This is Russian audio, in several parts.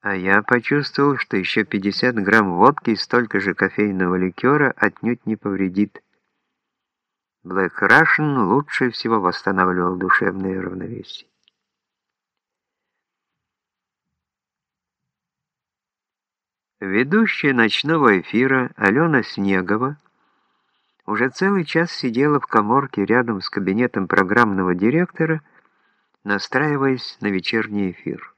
А я почувствовал, что еще 50 грамм водки и столько же кофейного ликера отнюдь не повредит. Black Russian лучше всего восстанавливал душевное равновесие. Ведущая ночного эфира Алена Снегова уже целый час сидела в коморке рядом с кабинетом программного директора, настраиваясь на вечерний эфир.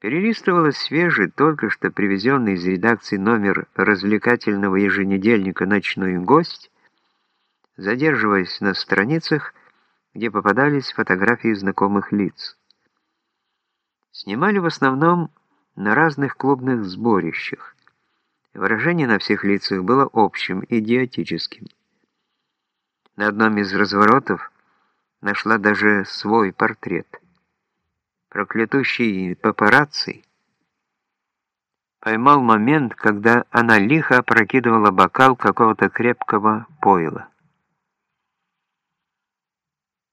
Перелистывала свежий, только что привезенный из редакции номер развлекательного еженедельника «Ночной гость», задерживаясь на страницах, где попадались фотографии знакомых лиц. Снимали в основном на разных клубных сборищах. Выражение на всех лицах было общим, идиотическим. На одном из разворотов нашла даже свой портрет. Проклятущий папарацци поймал момент, когда она лихо опрокидывала бокал какого-то крепкого пойла.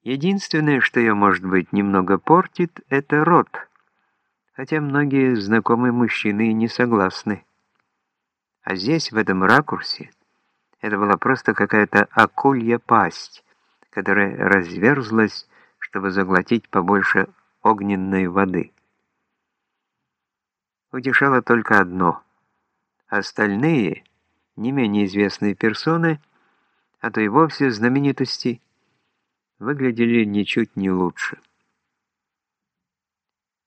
Единственное, что ее, может быть, немного портит, это рот — хотя многие знакомые мужчины не согласны. А здесь, в этом ракурсе, это была просто какая-то акулья пасть, которая разверзлась, чтобы заглотить побольше огненной воды. Утешало только одно. Остальные, не менее известные персоны, а то и вовсе знаменитости, выглядели ничуть не лучше.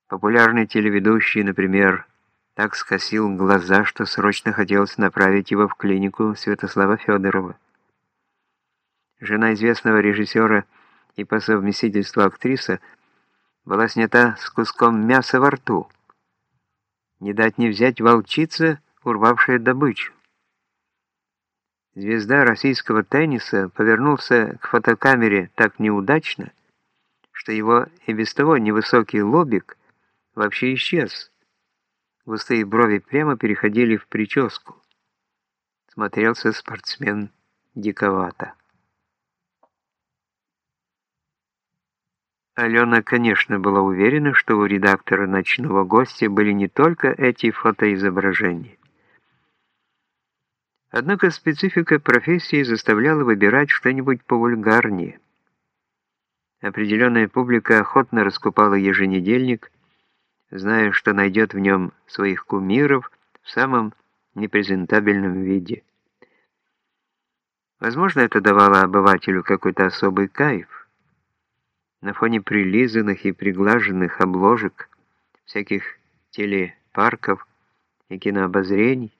Популярный телеведущий, например, так скосил глаза, что срочно хотелось направить его в клинику Святослава Федорова. Жена известного режиссера и по совместительству актриса была снята с куском мяса во рту. Не дать не взять волчица, урвавшая добычу. Звезда российского тенниса повернулся к фотокамере так неудачно, что его и без того невысокий лобик вообще исчез. Густые брови прямо переходили в прическу. Смотрелся спортсмен диковато. Алена, конечно, была уверена, что у редактора «Ночного гостя» были не только эти фотоизображения. Однако специфика профессии заставляла выбирать что-нибудь повульгарнее. Определенная публика охотно раскупала еженедельник зная, что найдет в нем своих кумиров в самом непрезентабельном виде. Возможно, это давало обывателю какой-то особый кайф. На фоне прилизанных и приглаженных обложек, всяких телепарков и кинообозрений,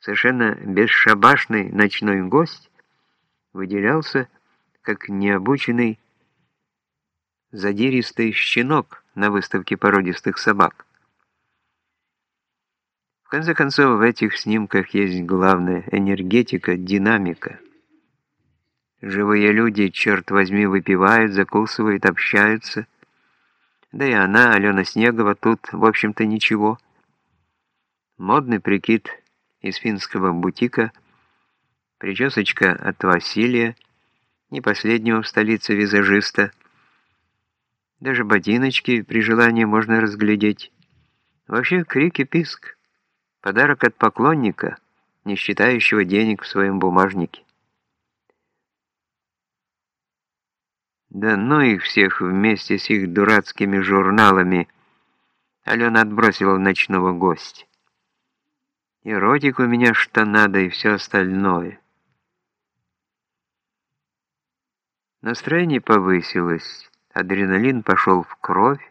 совершенно бесшабашный ночной гость выделялся как необученный задиристый щенок, на выставке породистых собак. В конце концов, в этих снимках есть главная энергетика, динамика. Живые люди, черт возьми, выпивают, закусывают, общаются. Да и она, Алена Снегова, тут, в общем-то, ничего. Модный прикид из финского бутика, причесочка от Василия, не последнего в столице визажиста – даже ботиночки при желании можно разглядеть. Вообще крик и писк. Подарок от поклонника, не считающего денег в своем бумажнике. Да ну их всех вместе с их дурацкими журналами. Алена отбросила ночного гостя. Эротик у меня что надо и все остальное. Настроение повысилось. Адреналин пошел в кровь,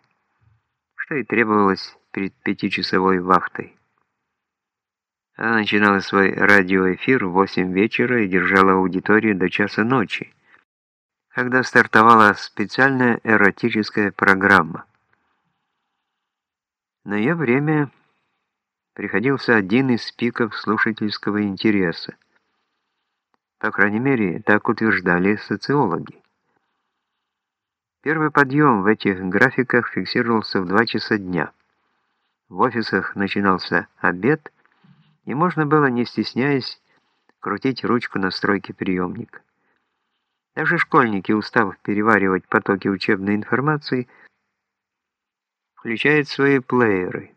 что и требовалось перед пятичасовой вахтой. Она начинала свой радиоэфир в 8 вечера и держала аудиторию до часа ночи, когда стартовала специальная эротическая программа. На ее время приходился один из пиков слушательского интереса. По крайней мере, так утверждали социологи. Первый подъем в этих графиках фиксировался в 2 часа дня. В офисах начинался обед, и можно было, не стесняясь, крутить ручку настройки приемника. Даже школьники, устав переваривать потоки учебной информации, включает свои плееры.